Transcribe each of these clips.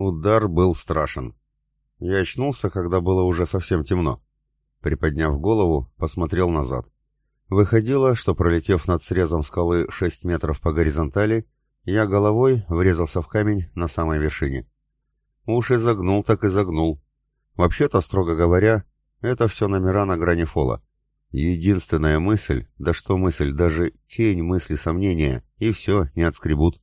Удар был страшен. Я очнулся, когда было уже совсем темно. Приподняв голову, посмотрел назад. Выходило, что пролетев над срезом скалы 6 метров по горизонтали, я головой врезался в камень на самой вершине. Уж и загнул, так и загнул. Вообще-то, строго говоря, это все номера на грани фола. Единственная мысль, да что мысль, даже тень мысли сомнения, и все, не отскребут.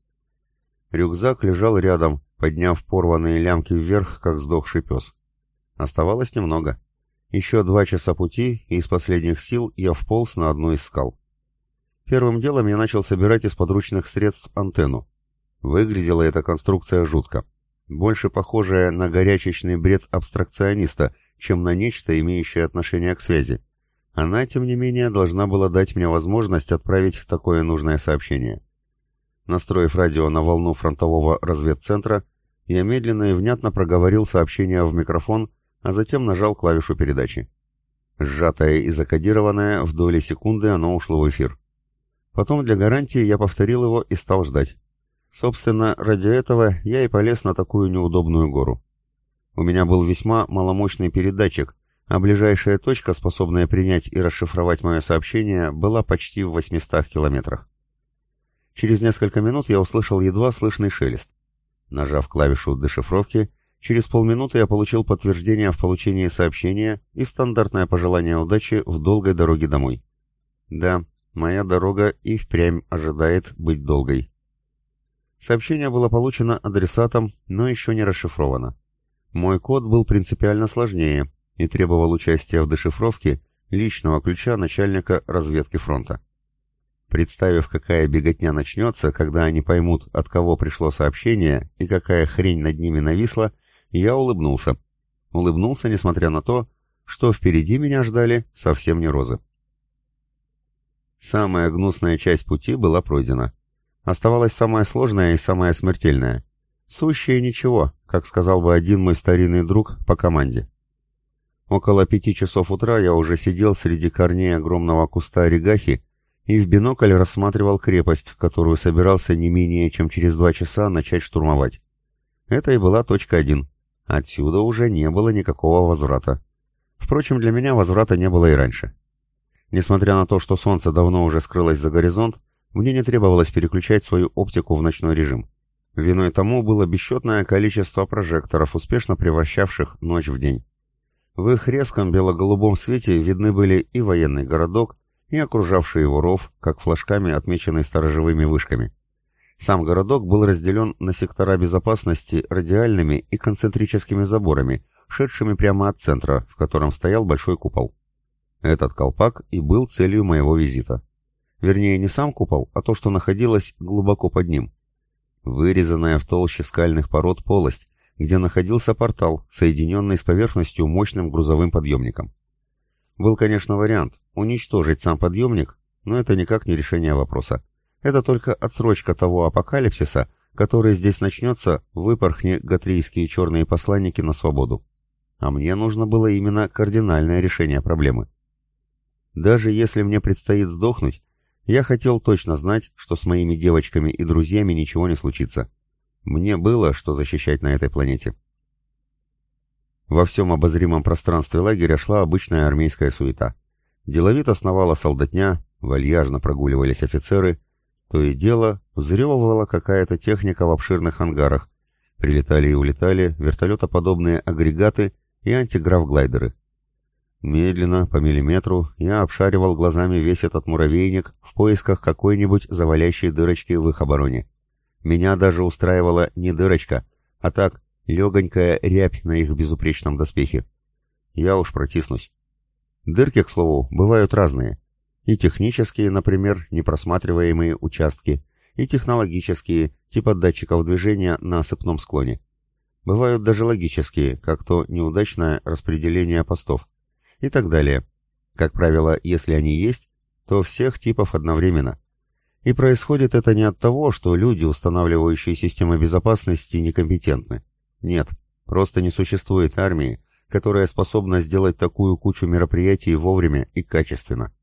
Рюкзак лежал рядом, подняв порванные лямки вверх, как сдохший пес. Оставалось немного. Еще два часа пути, и из последних сил я вполз на одну из скал. Первым делом я начал собирать из подручных средств антенну. Выглядела эта конструкция жутко. Больше похожая на горячечный бред абстракциониста, чем на нечто, имеющее отношение к связи. Она, тем не менее, должна была дать мне возможность отправить такое нужное сообщение. Настроив радио на волну фронтового разведцентра, я медленно и внятно проговорил сообщение в микрофон, а затем нажал клавишу передачи. Сжатое и закодированное, в доли секунды оно ушло в эфир. Потом для гарантии я повторил его и стал ждать. Собственно, ради этого я и полез на такую неудобную гору. У меня был весьма маломощный передатчик, а ближайшая точка, способная принять и расшифровать мое сообщение, была почти в 800 километрах. Через несколько минут я услышал едва слышный шелест. Нажав клавишу дешифровки, через полминуты я получил подтверждение в получении сообщения и стандартное пожелание удачи в долгой дороге домой. Да, моя дорога и впрямь ожидает быть долгой. Сообщение было получено адресатом, но еще не расшифровано. Мой код был принципиально сложнее, и требовал участия в дешифровке личного ключа начальника разведки фронта. Представив, какая беготня начнется, когда они поймут, от кого пришло сообщение и какая хрень над ними нависла, я улыбнулся. Улыбнулся, несмотря на то, что впереди меня ждали совсем не розы. Самая гнусная часть пути была пройдена. Оставалась самая сложная и самая смертельная. Сущее ничего, как сказал бы один мой старинный друг по команде. Около пяти часов утра я уже сидел среди корней огромного куста регахи и в бинокль рассматривал крепость, которую собирался не менее чем через два часа начать штурмовать. Это и была точка один. Отсюда уже не было никакого возврата. Впрочем, для меня возврата не было и раньше. Несмотря на то, что солнце давно уже скрылось за горизонт, мне не требовалось переключать свою оптику в ночной режим. Виной тому было бесчетное количество прожекторов, успешно превращавших ночь в день. В их резком бело-голубом свете видны были и военный городок, и окружавший его ров, как флажками, отмеченный сторожевыми вышками. Сам городок был разделен на сектора безопасности радиальными и концентрическими заборами, шедшими прямо от центра, в котором стоял большой купол. Этот колпак и был целью моего визита. Вернее, не сам купол, а то, что находилось глубоко под ним. Вырезанная в толще скальных пород полость, где находился портал, соединенный с поверхностью мощным грузовым подъемником. Был, конечно, вариант уничтожить сам подъемник, но это никак не решение вопроса. Это только отсрочка того апокалипсиса, который здесь начнется, выпорхни гатрийские черные посланники на свободу. А мне нужно было именно кардинальное решение проблемы. Даже если мне предстоит сдохнуть, я хотел точно знать, что с моими девочками и друзьями ничего не случится. Мне было, что защищать на этой планете. Во всем обозримом пространстве лагеря шла обычная армейская суета. Деловито сновала солдатня, вальяжно прогуливались офицеры, то и дело взрёвывала какая-то техника в обширных ангарах, прилетали и улетали вертолетоподобные агрегаты и антиграф-глайдеры. Медленно, по миллиметру, я обшаривал глазами весь этот муравейник в поисках какой-нибудь завалящей дырочки в их обороне. Меня даже устраивала не дырочка, а так, легонькая рябь на их безупречном доспехе. Я уж протиснусь. Дырки, к слову, бывают разные. И технические, например, непросматриваемые участки, и технологические, типа датчиков движения на осыпном склоне. Бывают даже логические, как то неудачное распределение постов. И так далее. Как правило, если они есть, то всех типов одновременно. И происходит это не от того, что люди, устанавливающие системы безопасности, некомпетентны. Нет, просто не существует армии, которая способна сделать такую кучу мероприятий вовремя и качественно.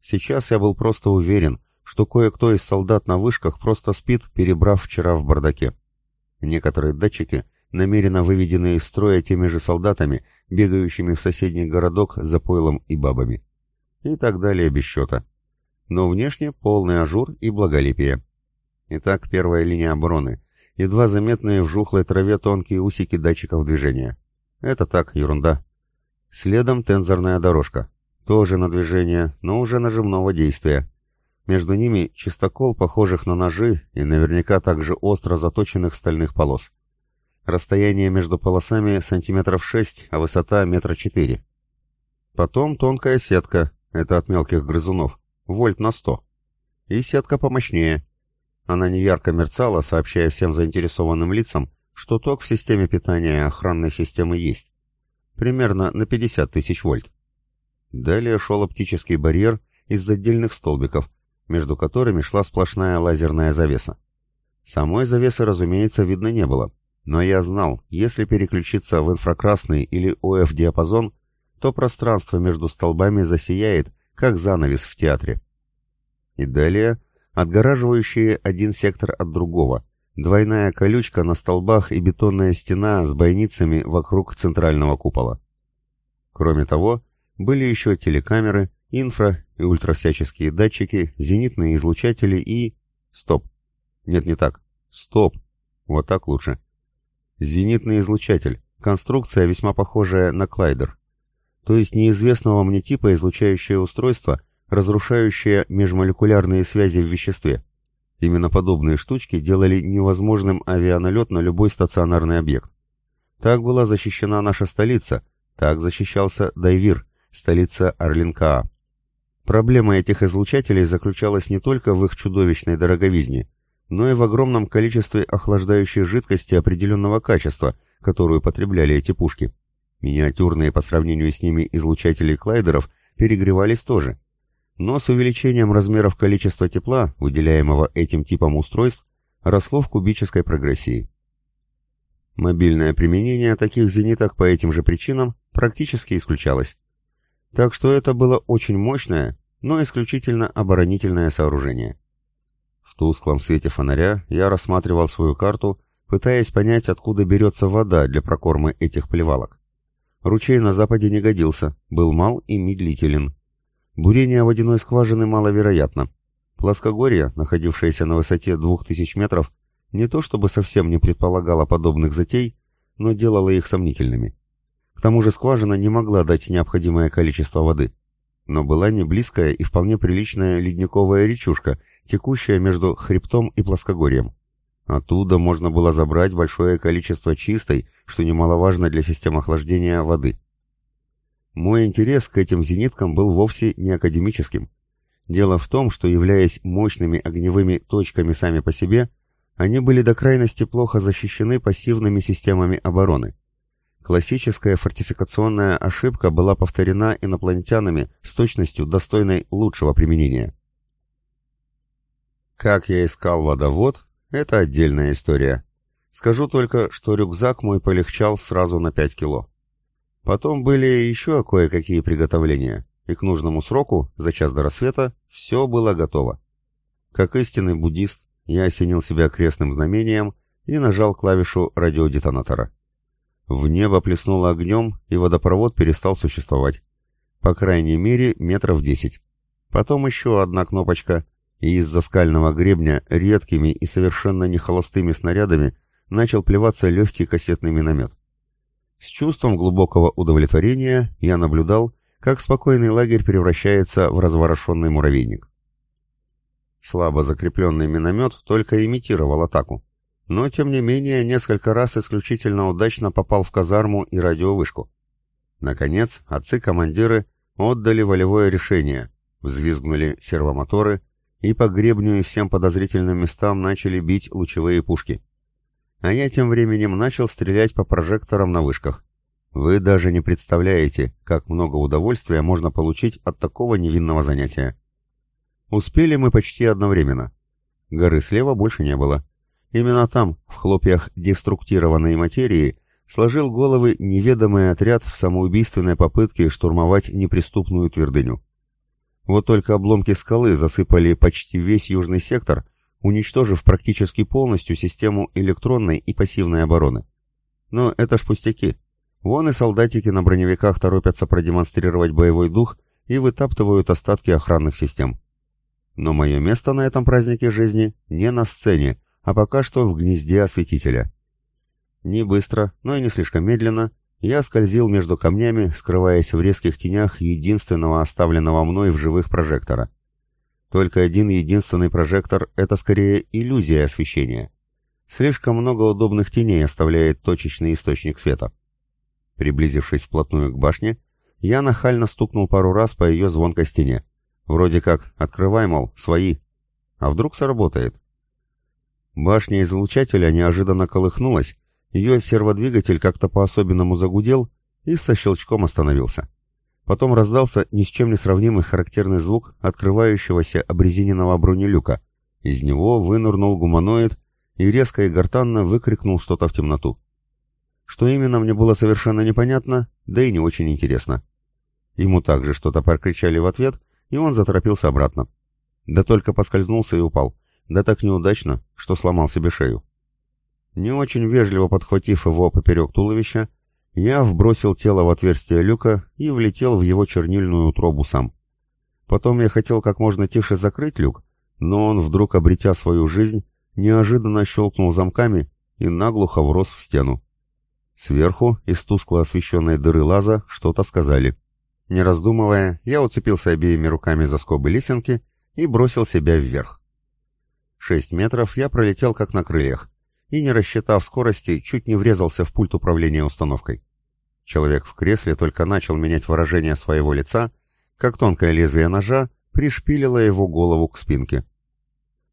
Сейчас я был просто уверен, что кое-кто из солдат на вышках просто спит, перебрав вчера в бардаке. Некоторые датчики, намеренно выведенные из строя теми же солдатами, бегающими в соседний городок за пойлом и бабами. И так далее без счета. Но внешне полный ажур и благолепие. Итак, первая линия обороны. Едва заметные в жухлой траве тонкие усики датчиков движения. Это так, ерунда. Следом тензорная дорожка. Тоже на движение, но уже нажимного действия. Между ними частокол, похожих на ножи и наверняка также остро заточенных стальных полос. Расстояние между полосами сантиметров 6, а высота метра 4. Потом тонкая сетка, это от мелких грызунов, вольт на 100. И сетка помощнее. Она не ярко мерцала, сообщая всем заинтересованным лицам, что ток в системе питания охранной системы есть. Примерно на 50 тысяч вольт. Далее шел оптический барьер из отдельных столбиков, между которыми шла сплошная лазерная завеса. Самой завесы, разумеется, видно не было, но я знал, если переключиться в инфракрасный или ОФ-диапазон, то пространство между столбами засияет, как занавес в театре. И далее отгораживающие один сектор от другого, двойная колючка на столбах и бетонная стена с бойницами вокруг центрального купола. Кроме того, были еще телекамеры, инфра и ультравсяческие датчики, зенитные излучатели и... Стоп. Нет, не так. Стоп. Вот так лучше. Зенитный излучатель. Конструкция весьма похожая на клайдер. То есть неизвестного мне типа излучающее устройство, разрушающее межмолекулярные связи в веществе. Именно подобные штучки делали невозможным авианалет на любой стационарный объект. Так была защищена наша столица, так защищался Дайвир, столица Орлинкаа. Проблема этих излучателей заключалась не только в их чудовищной дороговизне, но и в огромном количестве охлаждающей жидкости определенного качества, которую потребляли эти пушки. Миниатюрные по сравнению с ними излучатели клайдеров перегревались тоже. Но с увеличением размеров количества тепла, выделяемого этим типом устройств, росло в кубической прогрессии. Мобильное применение таких зениток по этим же причинам практически исключалось. Так что это было очень мощное, но исключительно оборонительное сооружение. В тусклом свете фонаря я рассматривал свою карту, пытаясь понять, откуда берется вода для прокормы этих плевалок. Ручей на западе не годился, был мал и медлителен. Бурение водяной скважины маловероятно. Плоскогорье, находившееся на высоте 2000 метров, не то чтобы совсем не предполагало подобных затей, но делало их сомнительными. К тому же скважина не могла дать необходимое количество воды. Но была не близкая и вполне приличная ледниковая речушка, текущая между хребтом и плоскогорьем. Оттуда можно было забрать большое количество чистой, что немаловажно для систем охлаждения, воды. Мой интерес к этим зениткам был вовсе не академическим. Дело в том, что, являясь мощными огневыми точками сами по себе, они были до крайности плохо защищены пассивными системами обороны. Классическая фортификационная ошибка была повторена инопланетянами с точностью, достойной лучшего применения. Как я искал водовод, это отдельная история. Скажу только, что рюкзак мой полегчал сразу на 5 кило. Потом были еще кое-какие приготовления, и к нужному сроку, за час до рассвета, все было готово. Как истинный буддист, я осенил себя крестным знамением и нажал клавишу радиодетонатора. В небо плеснуло огнем, и водопровод перестал существовать. По крайней мере, метров десять. Потом еще одна кнопочка, и из-за скального гребня редкими и совершенно не холостыми снарядами начал плеваться легкий кассетный миномет. С чувством глубокого удовлетворения я наблюдал, как спокойный лагерь превращается в разворошенный муравейник. Слабо закрепленный миномет только имитировал атаку но, тем не менее, несколько раз исключительно удачно попал в казарму и радиовышку. Наконец, отцы-командиры отдали волевое решение, взвизгнули сервомоторы, и по гребню и всем подозрительным местам начали бить лучевые пушки. А я тем временем начал стрелять по прожекторам на вышках. Вы даже не представляете, как много удовольствия можно получить от такого невинного занятия. Успели мы почти одновременно. Горы слева больше не было. Именно там, в хлопьях деструктированной материи, сложил головы неведомый отряд в самоубийственной попытке штурмовать неприступную твердыню. Вот только обломки скалы засыпали почти весь южный сектор, уничтожив практически полностью систему электронной и пассивной обороны. Но это ж пустяки. Вон и солдатики на броневиках торопятся продемонстрировать боевой дух и вытаптывают остатки охранных систем. Но мое место на этом празднике жизни не на сцене, а пока что в гнезде осветителя. Не быстро, но и не слишком медленно, я скользил между камнями, скрываясь в резких тенях единственного оставленного мной в живых прожектора. Только один единственный прожектор — это скорее иллюзия освещения. Слишком много удобных теней оставляет точечный источник света. Приблизившись вплотную к башне, я нахально стукнул пару раз по ее звонкой стене. Вроде как «открывай, мол, свои». А вдруг сработает? Башня излучателя неожиданно колыхнулась, ее серводвигатель как-то по-особенному загудел и со щелчком остановился. Потом раздался ни с чем не сравнимый характерный звук открывающегося обрезиненного бронелюка. Из него вынырнул гуманоид и резко и гортанно выкрикнул что-то в темноту. Что именно, мне было совершенно непонятно, да и не очень интересно. Ему также что-то прокричали в ответ, и он заторопился обратно. Да только поскользнулся и упал. Да так неудачно, что сломал себе шею. Не очень вежливо подхватив его поперек туловища, я вбросил тело в отверстие люка и влетел в его чернильную утробу сам. Потом я хотел как можно тише закрыть люк, но он, вдруг обретя свою жизнь, неожиданно щелкнул замками и наглухо врос в стену. Сверху, из тускло освещенной дыры лаза, что-то сказали. Не раздумывая, я уцепился обеими руками за скобы лесенки и бросил себя вверх. Шесть метров я пролетел как на крыльях, и, не рассчитав скорости, чуть не врезался в пульт управления установкой. Человек в кресле только начал менять выражение своего лица, как тонкое лезвие ножа пришпилило его голову к спинке.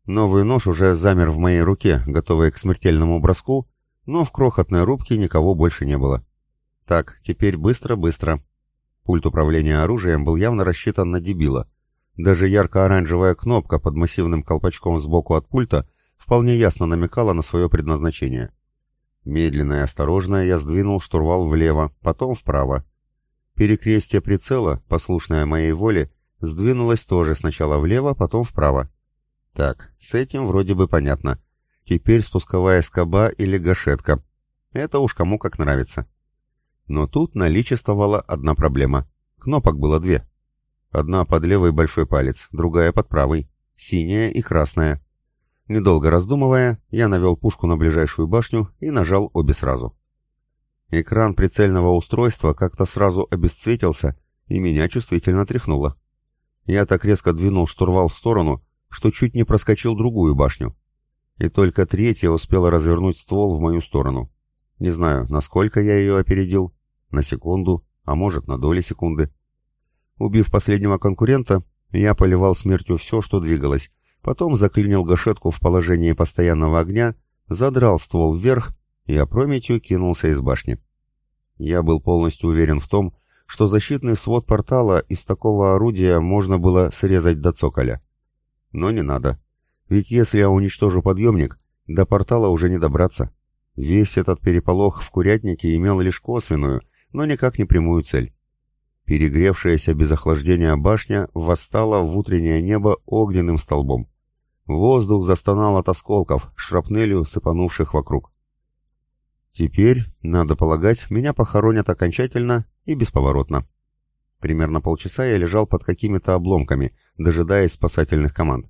Новый нож уже замер в моей руке, готовый к смертельному броску, но в крохотной рубке никого больше не было. Так, теперь быстро-быстро. Пульт управления оружием был явно рассчитан на дебила. Даже ярко-оранжевая кнопка под массивным колпачком сбоку от пульта вполне ясно намекала на свое предназначение. Медленно и осторожно я сдвинул штурвал влево, потом вправо. Перекрестие прицела, послушное моей воле, сдвинулось тоже сначала влево, потом вправо. Так, с этим вроде бы понятно. Теперь спусковая скоба или гашетка. Это уж кому как нравится. Но тут наличествовала одна проблема. Кнопок было две. Одна под левый большой палец, другая под правый. Синяя и красная. Недолго раздумывая, я навел пушку на ближайшую башню и нажал обе сразу. Экран прицельного устройства как-то сразу обесцветился, и меня чувствительно тряхнуло. Я так резко двинул штурвал в сторону, что чуть не проскочил другую башню. И только третья успела развернуть ствол в мою сторону. Не знаю, насколько я ее опередил, на секунду, а может на доли секунды. Убив последнего конкурента, я поливал смертью все, что двигалось, Потом заклинил гашетку в положении постоянного огня, задрал ствол вверх и опрометью кинулся из башни. Я был полностью уверен в том, что защитный свод портала из такого орудия можно было срезать до цоколя. Но не надо. Ведь если я уничтожу подъемник, до портала уже не добраться. Весь этот переполох в курятнике имел лишь косвенную, но никак не прямую цель. Перегревшаяся без охлаждения башня восстала в утреннее небо огненным столбом. Воздух застонал от осколков, шрапнелью сыпанувших вокруг. Теперь, надо полагать, меня похоронят окончательно и бесповоротно. Примерно полчаса я лежал под какими-то обломками, дожидаясь спасательных команд.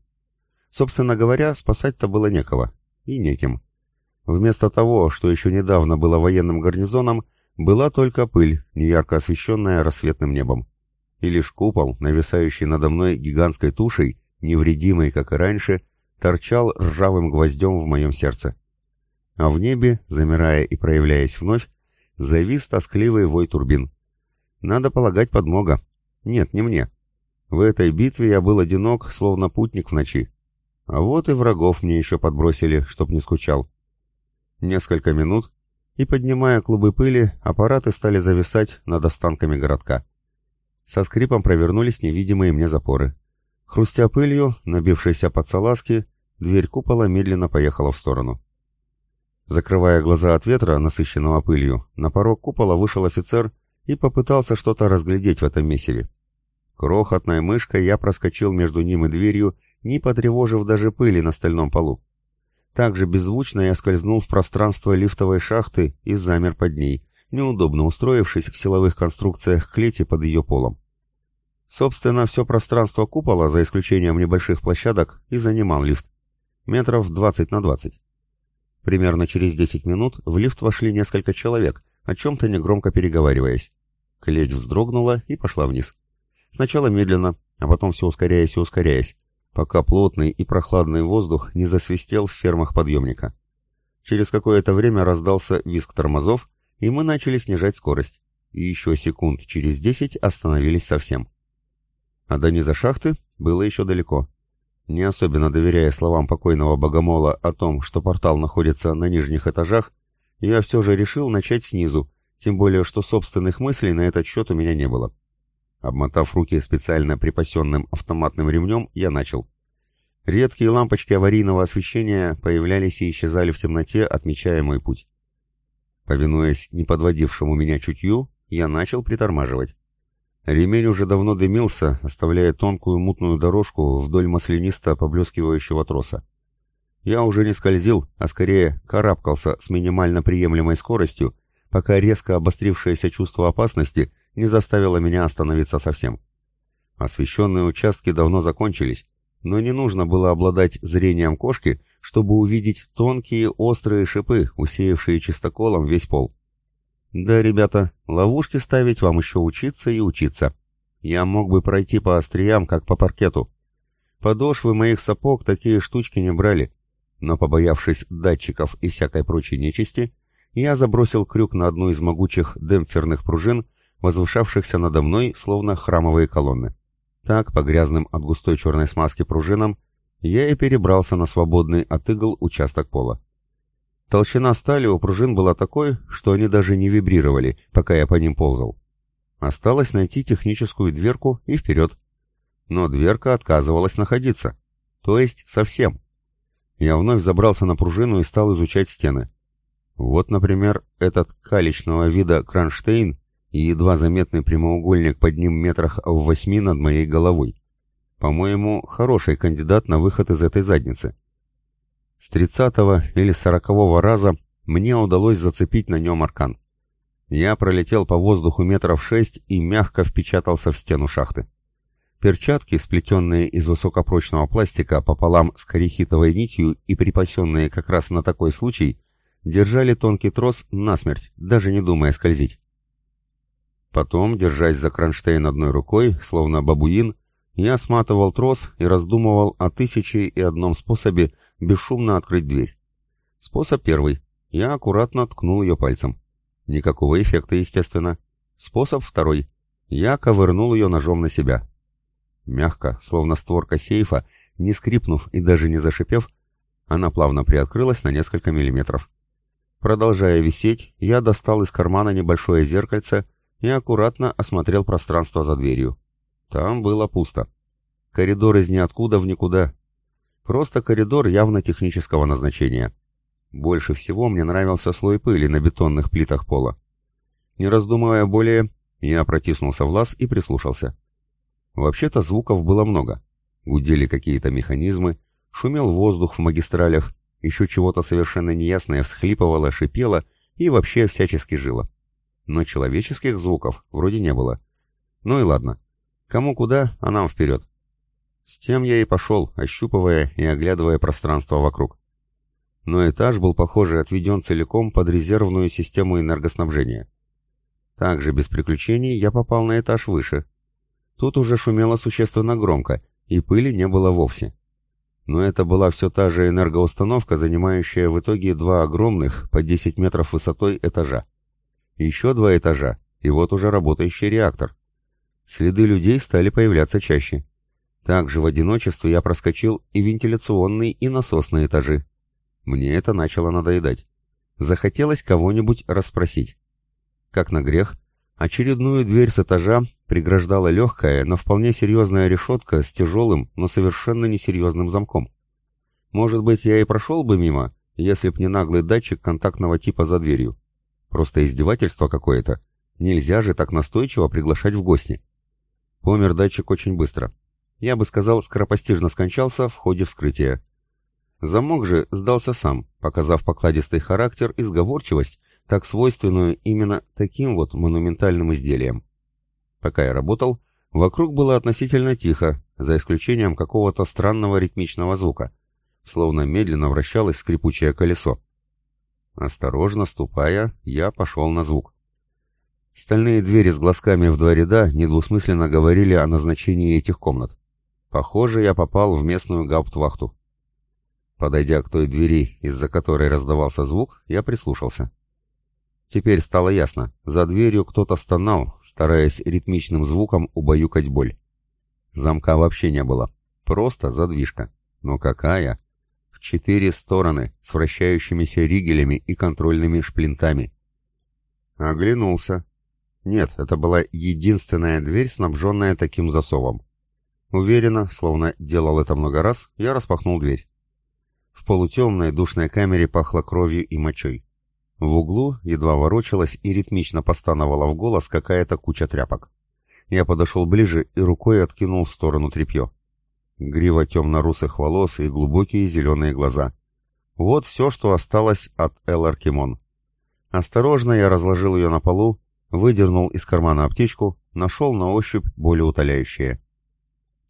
Собственно говоря, спасать-то было некого. И неким. Вместо того, что еще недавно было военным гарнизоном, была только пыль, неярко освещенная рассветным небом. И лишь купол, нависающий надо мной гигантской тушей, невредимый, как и раньше, торчал ржавым гвоздем в моем сердце. А в небе, замирая и проявляясь вновь, завис тоскливый вой турбин. Надо полагать подмога. Нет, не мне. В этой битве я был одинок, словно путник в ночи. А вот и врагов мне еще подбросили, чтоб не скучал. Несколько минут, и, поднимая клубы пыли, аппараты стали зависать над останками городка. Со скрипом провернулись невидимые мне запоры. Хрустя пылью, набившейся под салазки, дверь купола медленно поехала в сторону. Закрывая глаза от ветра, насыщенного пылью, на порог купола вышел офицер и попытался что-то разглядеть в этом месиве. Крохотной мышкой я проскочил между ним и дверью, не потревожив даже пыли на стальном полу. Также беззвучно я скользнул в пространство лифтовой шахты и замер под ней, неудобно устроившись в силовых конструкциях клети под ее полом. Собственно, все пространство купола, за исключением небольших площадок, и занимал лифт. Метров 20 на 20. Примерно через 10 минут в лифт вошли несколько человек, о чем-то негромко переговариваясь. Клеть вздрогнула и пошла вниз. Сначала медленно, а потом все ускоряясь и ускоряясь, пока плотный и прохладный воздух не засвистел в фермах подъемника. Через какое-то время раздался визг тормозов, и мы начали снижать скорость. И еще секунд через десять остановились совсем. А до низа шахты было еще далеко. Не особенно доверяя словам покойного богомола о том, что портал находится на нижних этажах, я все же решил начать снизу, тем более что собственных мыслей на этот счет у меня не было. Обмотав руки специально припасенным автоматным ремнем, я начал. Редкие лампочки аварийного освещения появлялись и исчезали в темноте, отмечая мой путь. Повинуясь неподводившему меня чутью, я начал притормаживать. Ремень уже давно дымился, оставляя тонкую мутную дорожку вдоль маслянисто поблескивающего троса. Я уже не скользил, а скорее карабкался с минимально приемлемой скоростью, пока резко обострившееся чувство опасности не заставило меня остановиться совсем. Освещенные участки давно закончились, но не нужно было обладать зрением кошки, чтобы увидеть тонкие острые шипы, усеявшие чистоколом весь пол. Да, ребята, ловушки ставить вам еще учиться и учиться. Я мог бы пройти по остриям, как по паркету. Подошвы моих сапог такие штучки не брали, но, побоявшись датчиков и всякой прочей нечисти, я забросил крюк на одну из могучих демпферных пружин, возвышавшихся надо мной, словно храмовые колонны. Так, по грязным от густой черной смазки пружинам, я и перебрался на свободный от игл участок пола. Толщина стали у пружин была такой, что они даже не вибрировали, пока я по ним ползал. Осталось найти техническую дверку и вперед. Но дверка отказывалась находиться. То есть совсем. Я вновь забрался на пружину и стал изучать стены. Вот, например, этот каличного вида кронштейн и едва заметный прямоугольник под ним метрах в восьми над моей головой. По-моему, хороший кандидат на выход из этой задницы. С тридцатого или сорокового раза мне удалось зацепить на нем аркан. Я пролетел по воздуху метров шесть и мягко впечатался в стену шахты. Перчатки, сплетенные из высокопрочного пластика пополам с корихитовой нитью и припасенные как раз на такой случай, держали тонкий трос насмерть, даже не думая скользить. Потом, держась за кронштейн одной рукой, словно бабуин, я сматывал трос и раздумывал о тысяче и одном способе бесшумно открыть дверь. Способ первый. Я аккуратно ткнул ее пальцем. Никакого эффекта, естественно. Способ второй. Я ковырнул ее ножом на себя. Мягко, словно створка сейфа, не скрипнув и даже не зашипев, она плавно приоткрылась на несколько миллиметров. Продолжая висеть, я достал из кармана небольшое зеркальце и аккуратно осмотрел пространство за дверью. Там было пусто. Коридор из ниоткуда в никуда. Просто коридор явно технического назначения. Больше всего мне нравился слой пыли на бетонных плитах пола. Не раздумывая более, я протиснулся в лаз и прислушался. Вообще-то звуков было много. Гудели какие-то механизмы, шумел воздух в магистралях, еще чего-то совершенно неясное всхлипывало, шипело и вообще всячески жило. Но человеческих звуков вроде не было. Ну и ладно. Кому куда, а нам вперед. С тем я и пошел, ощупывая и оглядывая пространство вокруг. Но этаж был, похоже, отведен целиком под резервную систему энергоснабжения. Также без приключений я попал на этаж выше. Тут уже шумело существенно громко, и пыли не было вовсе. Но это была все та же энергоустановка, занимающая в итоге два огромных, по 10 метров высотой, этажа. Еще два этажа, и вот уже работающий реактор. Следы людей стали появляться чаще. Также в одиночестве я проскочил и вентиляционный, и насосные этажи. Мне это начало надоедать. Захотелось кого-нибудь расспросить. Как на грех, очередную дверь с этажа преграждала легкая, но вполне серьезная решетка с тяжелым, но совершенно несерьезным замком. Может быть, я и прошел бы мимо, если б не наглый датчик контактного типа за дверью. Просто издевательство какое-то. Нельзя же так настойчиво приглашать в гости. Помер датчик очень быстро. Я бы сказал, скоропостижно скончался в ходе вскрытия. Замок же сдался сам, показав покладистый характер и сговорчивость, так свойственную именно таким вот монументальным изделиям. Пока я работал, вокруг было относительно тихо, за исключением какого-то странного ритмичного звука, словно медленно вращалось скрипучее колесо. Осторожно ступая, я пошел на звук. Стальные двери с глазками в два ряда недвусмысленно говорили о назначении этих комнат. Похоже, я попал в местную гауптвахту. Подойдя к той двери, из-за которой раздавался звук, я прислушался. Теперь стало ясно, за дверью кто-то стонал, стараясь ритмичным звуком убаюкать боль. Замка вообще не было, просто задвижка. Но какая? В четыре стороны, с вращающимися ригелями и контрольными шплинтами. Оглянулся. Нет, это была единственная дверь, снабженная таким засовом. Уверенно, словно делал это много раз, я распахнул дверь. В полутемной душной камере пахло кровью и мочой. В углу едва ворочалась и ритмично постановала в голос какая-то куча тряпок. Я подошел ближе и рукой откинул в сторону тряпье. Грива темно-русых волос и глубокие зеленые глаза. Вот все, что осталось от Эл Аркимон. Осторожно я разложил ее на полу, выдернул из кармана аптечку, нашел на ощупь более утоляющее.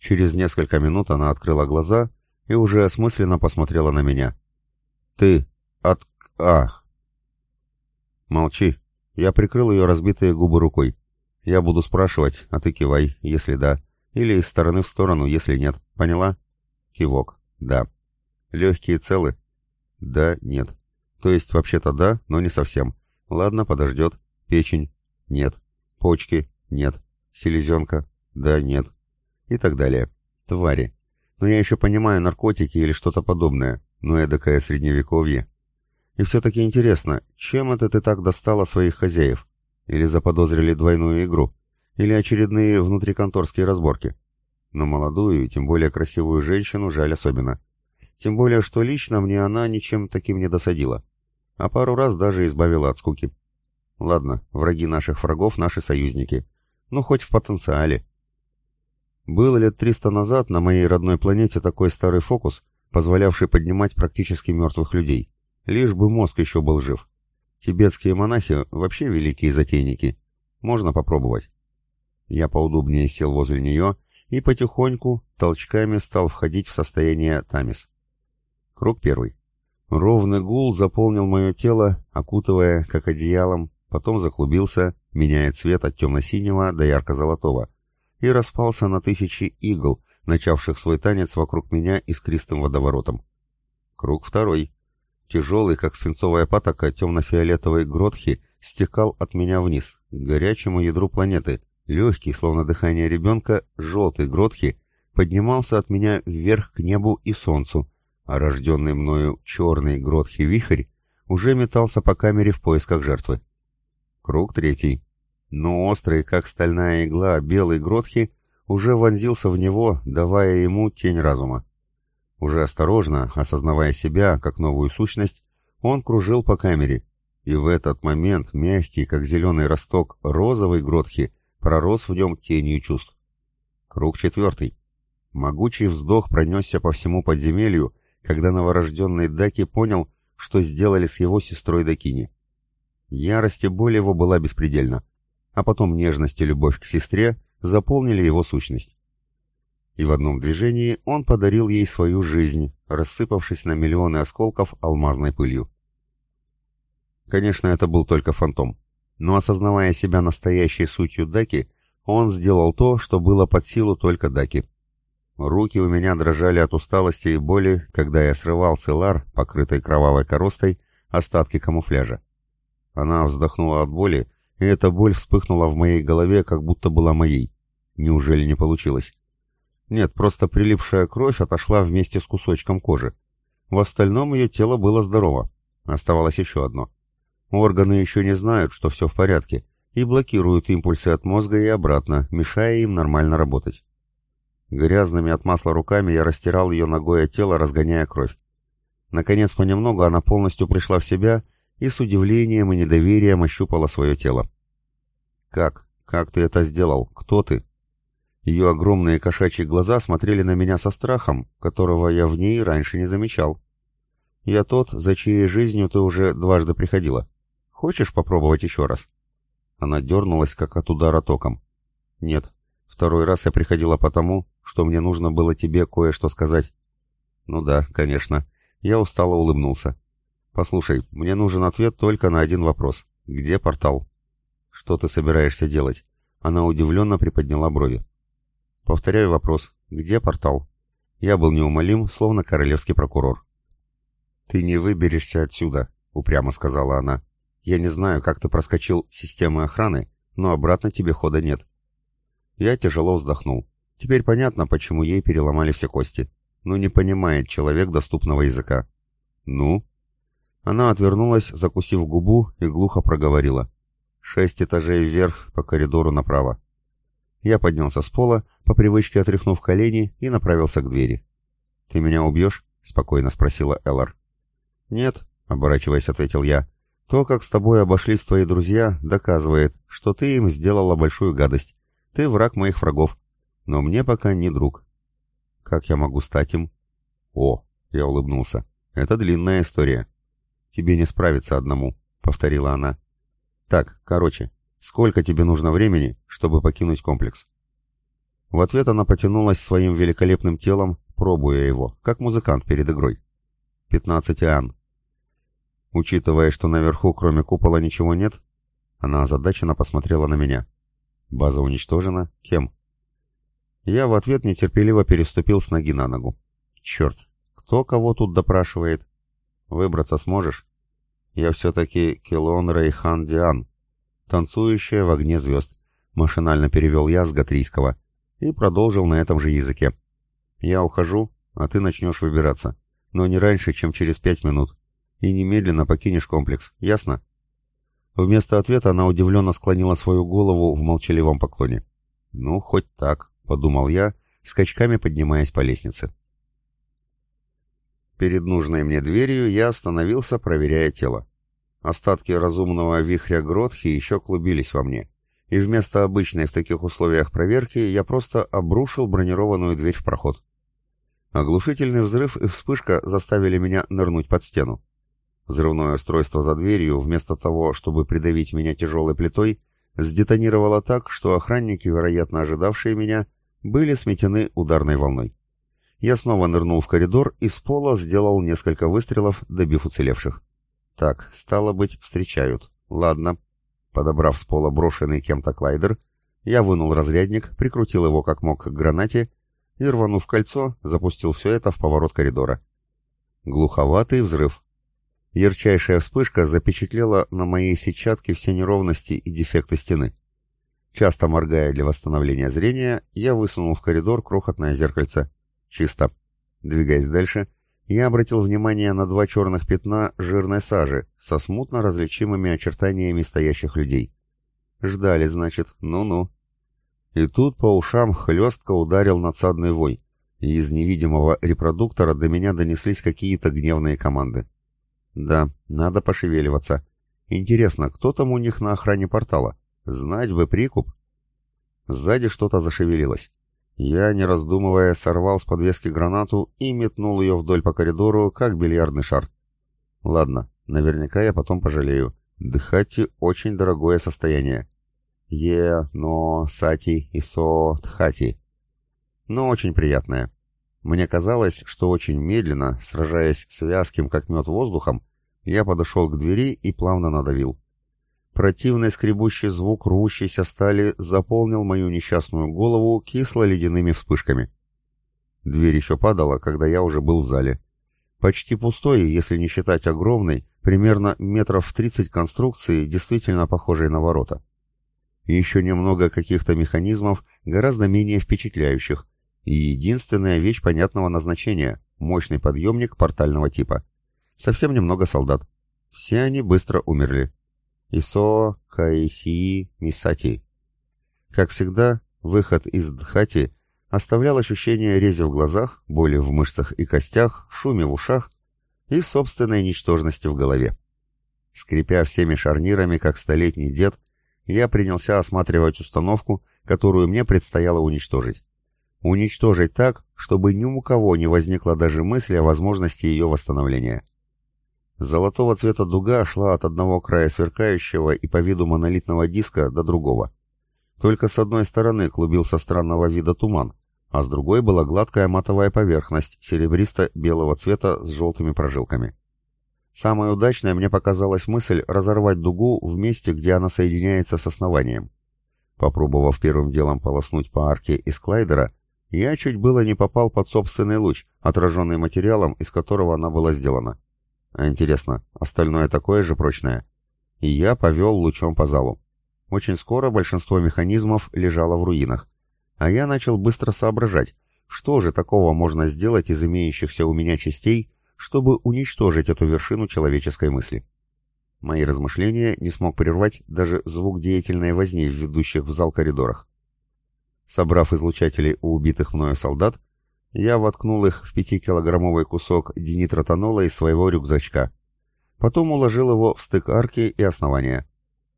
Через несколько минут она открыла глаза и уже осмысленно посмотрела на меня. «Ты от... а...» «Молчи». Я прикрыл ее разбитые губы рукой. «Я буду спрашивать, а ты кивай, если да. Или из стороны в сторону, если нет. Поняла?» Кивок. «Да». «Легкие целы?» «Да, нет». «То есть вообще-то да, но не совсем. Ладно, подождет. Печень?» «Нет». «Почки?» «Нет». «Селезенка?» «Да, нет». И так далее. «Твари». Но я еще понимаю наркотики или что-то подобное. Ну, эдакое средневековье. И все-таки интересно, чем это ты так достала своих хозяев? Или заподозрили двойную игру? Или очередные внутриконторские разборки? Но молодую и тем более красивую женщину жаль особенно. Тем более, что лично мне она ничем таким не досадила. А пару раз даже избавила от скуки. Ладно, враги наших врагов — наши союзники. Ну, хоть в потенциале. Было лет триста назад на моей родной планете такой старый фокус, позволявший поднимать практически мертвых людей. Лишь бы мозг еще был жив. Тибетские монахи вообще великие затейники. Можно попробовать. Я поудобнее сел возле нее и потихоньку, толчками стал входить в состояние тамис. Круг первый. Ровный гул заполнил мое тело, окутывая, как одеялом, потом заклубился, меняя цвет от темно-синего до ярко-золотого, и распался на тысячи игл, начавших свой танец вокруг меня искристым водоворотом. Круг второй. Тяжелый, как свинцовая патока, темно-фиолетовый гротхи стекал от меня вниз, к горячему ядру планеты. Легкий, словно дыхание ребенка, желтый гротхи поднимался от меня вверх к небу и солнцу, а рожденный мною черный гротхи-вихрь уже метался по камере в поисках жертвы. Круг третий. Но острый, как стальная игла, белый гротхи уже вонзился в него, давая ему тень разума. Уже осторожно, осознавая себя как новую сущность, он кружил по камере, и в этот момент мягкий, как зеленый росток, розовый Гротхи пророс в нем тенью чувств. Круг четвертый. Могучий вздох пронесся по всему подземелью, когда новорожденный Даки понял, что сделали с его сестрой Дакини. Ярость и боль его была беспредельна, а потом нежность и любовь к сестре заполнили его сущность и в одном движении он подарил ей свою жизнь, рассыпавшись на миллионы осколков алмазной пылью. Конечно, это был только фантом, но осознавая себя настоящей сутью Даки, он сделал то, что было под силу только Даки. Руки у меня дрожали от усталости и боли, когда я срывал с Элар, покрытой кровавой коростой, остатки камуфляжа. Она вздохнула от боли, и эта боль вспыхнула в моей голове, как будто была моей. Неужели не получилось? Нет, просто прилипшая кровь отошла вместе с кусочком кожи. В остальном ее тело было здорово. Оставалось еще одно. Органы еще не знают, что все в порядке, и блокируют импульсы от мозга и обратно, мешая им нормально работать. Грязными от масла руками я растирал ее ногой от тела, разгоняя кровь. Наконец, понемногу она полностью пришла в себя и с удивлением и недоверием ощупала свое тело. «Как? Как ты это сделал? Кто ты?» Ее огромные кошачьи глаза смотрели на меня со страхом, которого я в ней раньше не замечал. Я тот, за чьей жизнью ты уже дважды приходила. Хочешь попробовать еще раз?» Она дернулась, как от удара током. «Нет, второй раз я приходила потому, что мне нужно было тебе кое-что сказать». «Ну да, конечно». Я устало улыбнулся. «Послушай, мне нужен ответ только на один вопрос. Где портал?» «Что ты собираешься делать?» Она удивленно приподняла брови. «Повторяю вопрос. Где портал?» Я был неумолим, словно королевский прокурор. «Ты не выберешься отсюда», — упрямо сказала она. «Я не знаю, как ты проскочил системы охраны, но обратно тебе хода нет». Я тяжело вздохнул. Теперь понятно, почему ей переломали все кости. Ну, не понимает человек доступного языка. «Ну?» Она отвернулась, закусив губу, и глухо проговорила. «Шесть этажей вверх, по коридору направо». Я поднялся с пола, по привычке отряхнув колени, и направился к двери. «Ты меня убьешь?» — спокойно спросила Эллар. «Нет», — оборачиваясь, ответил я. «То, как с тобой обошлись твои друзья, доказывает, что ты им сделала большую гадость. Ты враг моих врагов. Но мне пока не друг». «Как я могу стать им?» «О», — я улыбнулся, — «это длинная история». «Тебе не справиться одному», — повторила она. «Так, короче, сколько тебе нужно времени, чтобы покинуть комплекс?» В ответ она потянулась своим великолепным телом, пробуя его, как музыкант перед игрой. «Пятнадцать ан». Учитывая, что наверху кроме купола ничего нет, она озадаченно посмотрела на меня. «База уничтожена? Кем?» Я в ответ нетерпеливо переступил с ноги на ногу. «Черт, кто кого тут допрашивает? Выбраться сможешь?» «Я все-таки Келон Рейхан Диан, танцующая в огне звезд», — машинально перевел я с гатрийского и продолжил на этом же языке. «Я ухожу, а ты начнешь выбираться, но не раньше, чем через пять минут, и немедленно покинешь комплекс, ясно?» Вместо ответа она удивленно склонила свою голову в молчаливом поклоне. «Ну, хоть так», — подумал я, скачками поднимаясь по лестнице. Перед нужной мне дверью я остановился, проверяя тело. Остатки разумного вихря Гротхи еще клубились во мне и вместо обычной в таких условиях проверки я просто обрушил бронированную дверь в проход. Оглушительный взрыв и вспышка заставили меня нырнуть под стену. Взрывное устройство за дверью, вместо того, чтобы придавить меня тяжелой плитой, сдетонировало так, что охранники, вероятно ожидавшие меня, были сметены ударной волной. Я снова нырнул в коридор и с пола сделал несколько выстрелов, добив уцелевших. Так, стало быть, встречают. Ладно. Подобрав с пола брошенный кем-то клайдер, я вынул разрядник, прикрутил его как мог к гранате и, рванув кольцо, запустил все это в поворот коридора. Глуховатый взрыв. Ярчайшая вспышка запечатлела на моей сетчатке все неровности и дефекты стены. Часто моргая для восстановления зрения, я высунул в коридор крохотное зеркальце. Чисто. Двигаясь дальше, я обратил внимание на два черных пятна жирной сажи со смутно различимыми очертаниями стоящих людей. Ждали, значит, ну-ну. И тут по ушам хлестко ударил надсадный вой, и из невидимого репродуктора до меня донеслись какие-то гневные команды. Да, надо пошевеливаться. Интересно, кто там у них на охране портала? Знать бы прикуп. Сзади что-то зашевелилось. Я, не раздумывая, сорвал с подвески гранату и метнул ее вдоль по коридору, как бильярдный шар. Ладно, наверняка я потом пожалею. Дхати — очень дорогое состояние. Е, но, сати, исо, тхати. Но очень приятное. Мне казалось, что очень медленно, сражаясь с вязким, как мед, воздухом, я подошел к двери и плавно надавил. Противный скребущий звук рвущейся стали заполнил мою несчастную голову кисло-ледяными вспышками. Дверь еще падала, когда я уже был в зале. Почти пустой, если не считать огромной, примерно метров в тридцать конструкции, действительно похожей на ворота. еще немного каких-то механизмов, гораздо менее впечатляющих, и единственная вещь понятного назначения — мощный подъемник портального типа. Совсем немного солдат. Все они быстро умерли. Исо, Каисии, Мисати. Как всегда, выход из Дхати оставлял ощущение рези в глазах, боли в мышцах и костях, шуме в ушах и собственной ничтожности в голове. Скрипя всеми шарнирами, как столетний дед, я принялся осматривать установку, которую мне предстояло уничтожить. Уничтожить так, чтобы ни у кого не возникло даже мысли о возможности ее восстановления. Золотого цвета дуга шла от одного края сверкающего и по виду монолитного диска до другого. Только с одной стороны клубился странного вида туман, а с другой была гладкая матовая поверхность серебристо-белого цвета с желтыми прожилками. Самой удачной мне показалась мысль разорвать дугу в месте, где она соединяется с основанием. Попробовав первым делом полоснуть по арке из клайдера, я чуть было не попал под собственный луч, отраженный материалом, из которого она была сделана. А интересно, остальное такое же прочное? И я повел лучом по залу. Очень скоро большинство механизмов лежало в руинах, а я начал быстро соображать, что же такого можно сделать из имеющихся у меня частей, чтобы уничтожить эту вершину человеческой мысли. Мои размышления не смог прервать даже звук деятельной возни в ведущих в зал коридорах. Собрав излучатели у убитых мною солдат, я воткнул их в пятикилограммовый кусок дiniтротанола из своего рюкзачка. Потом уложил его в стык арки и основания.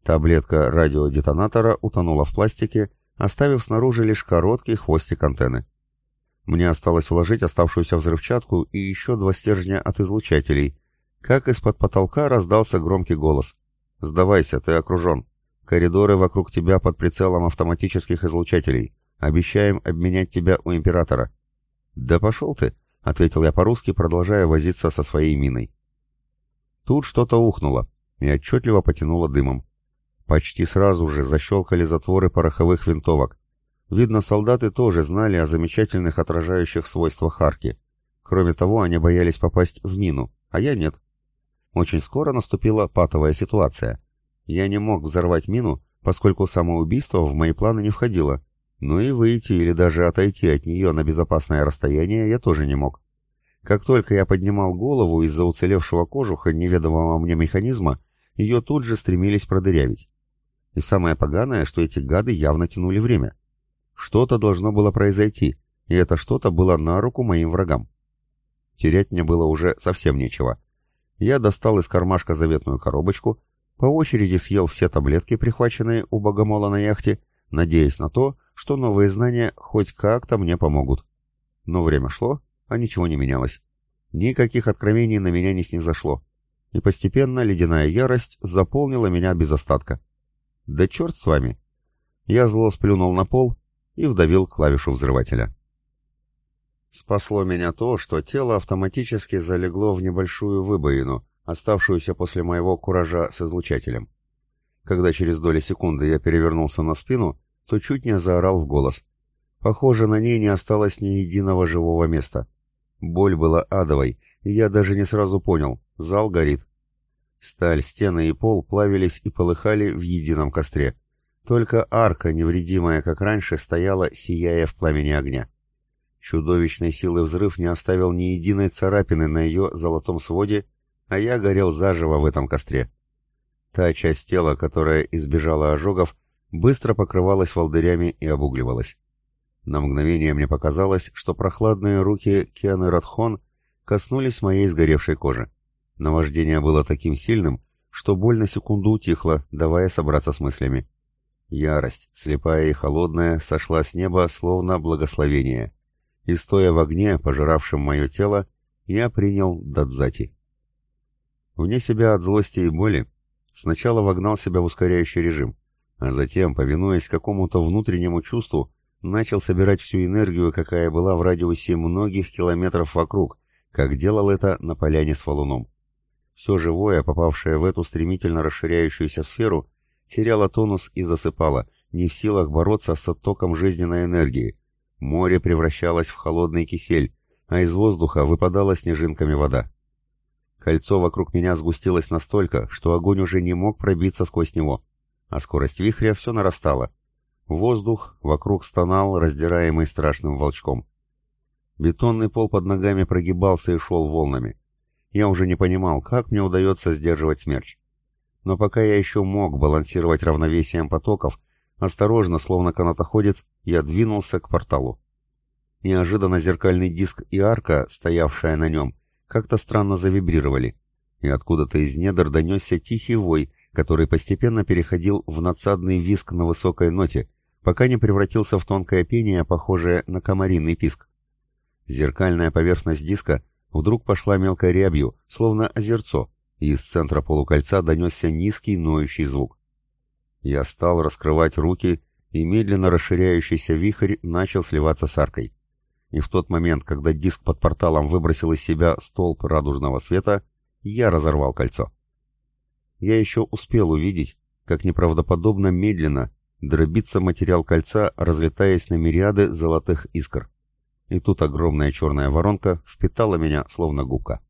Таблетка радиодетонатора утонула в пластике, оставив снаружи лишь короткий хвостик антенны. Мне осталось уложить оставшуюся взрывчатку и еще два стержня от излучателей, как из-под потолка раздался громкий голос. «Сдавайся, ты окружен. Коридоры вокруг тебя под прицелом автоматических излучателей. Обещаем обменять тебя у Императора». «Да пошел ты», — ответил я по-русски, продолжая возиться со своей миной. Тут что-то ухнуло и отчетливо потянуло дымом. Почти сразу же защелкали затворы пороховых винтовок. Видно, солдаты тоже знали о замечательных отражающих свойствах арки. Кроме того, они боялись попасть в мину, а я нет. Очень скоро наступила патовая ситуация. Я не мог взорвать мину, поскольку самоубийство в мои планы не входило. Но и выйти или даже отойти от нее на безопасное расстояние я тоже не мог. Как только я поднимал голову из-за уцелевшего кожуха неведомого мне механизма, ее тут же стремились продырявить. И самое поганое, что эти гады явно тянули время. Что-то должно было произойти, и это что-то было на руку моим врагам. Терять мне было уже совсем нечего. Я достал из кармашка заветную коробочку, по очереди съел все таблетки, прихваченные у богомола на яхте, надеясь на то, что новые знания хоть как-то мне помогут. Но время шло, а ничего не менялось. Никаких откровений на меня не снизошло. И постепенно ледяная ярость заполнила меня без остатка. Да черт с вами! Я зло сплюнул на пол и вдавил клавишу взрывателя. Спасло меня то, что тело автоматически залегло в небольшую выбоину, оставшуюся после моего куража с излучателем. Когда через доли секунды я перевернулся на спину, то чуть не заорал в голос. Похоже, на ней не осталось ни единого живого места. Боль была адовой, и я даже не сразу понял — зал горит. Сталь, стены и пол плавились и полыхали в едином костре. Только арка, невредимая, как раньше, стояла, сияя в пламени огня. Чудовищной силы взрыв не оставил ни единой царапины на ее золотом своде, а я горел заживо в этом костре. Та часть тела, которая избежала ожогов, быстро покрывалась волдырями и обугливалась. На мгновение мне показалось, что прохладные руки Кианы Радхон коснулись моей сгоревшей кожи. Наваждение было таким сильным, что боль на секунду утихла, давая собраться с мыслями. Ярость, слепая и холодная, сошла с неба, словно благословение. И, стоя в огне, пожиравшем мое тело, я принял дадзати. Вне себя от злости и боли, сначала вогнал себя в ускоряющий режим, а затем, повинуясь какому-то внутреннему чувству, начал собирать всю энергию, какая была в радиусе многих километров вокруг, как делал это на поляне с валуном. Все живое, попавшее в эту стремительно расширяющуюся сферу, теряла тонус и засыпала, не в силах бороться с оттоком жизненной энергии. Море превращалось в холодный кисель, а из воздуха выпадала снежинками вода. Кольцо вокруг меня сгустилось настолько, что огонь уже не мог пробиться сквозь него, а скорость вихря все нарастала. Воздух вокруг стонал, раздираемый страшным волчком. Бетонный пол под ногами прогибался и шел волнами. Я уже не понимал, как мне удается сдерживать смерч но пока я еще мог балансировать равновесием потоков, осторожно, словно канатоходец, я двинулся к порталу. Неожиданно зеркальный диск и арка, стоявшая на нем, как-то странно завибрировали, и откуда-то из недр донесся тихий вой, который постепенно переходил в надсадный виск на высокой ноте, пока не превратился в тонкое пение, похожее на комариный писк. Зеркальная поверхность диска вдруг пошла мелкой рябью, словно озерцо, и из центра полукольца донесся низкий ноющий звук. Я стал раскрывать руки, и медленно расширяющийся вихрь начал сливаться с аркой. И в тот момент, когда диск под порталом выбросил из себя столб радужного света, я разорвал кольцо. Я еще успел увидеть, как неправдоподобно медленно дробится материал кольца, разлетаясь на мириады золотых искр. И тут огромная черная воронка впитала меня, словно губка.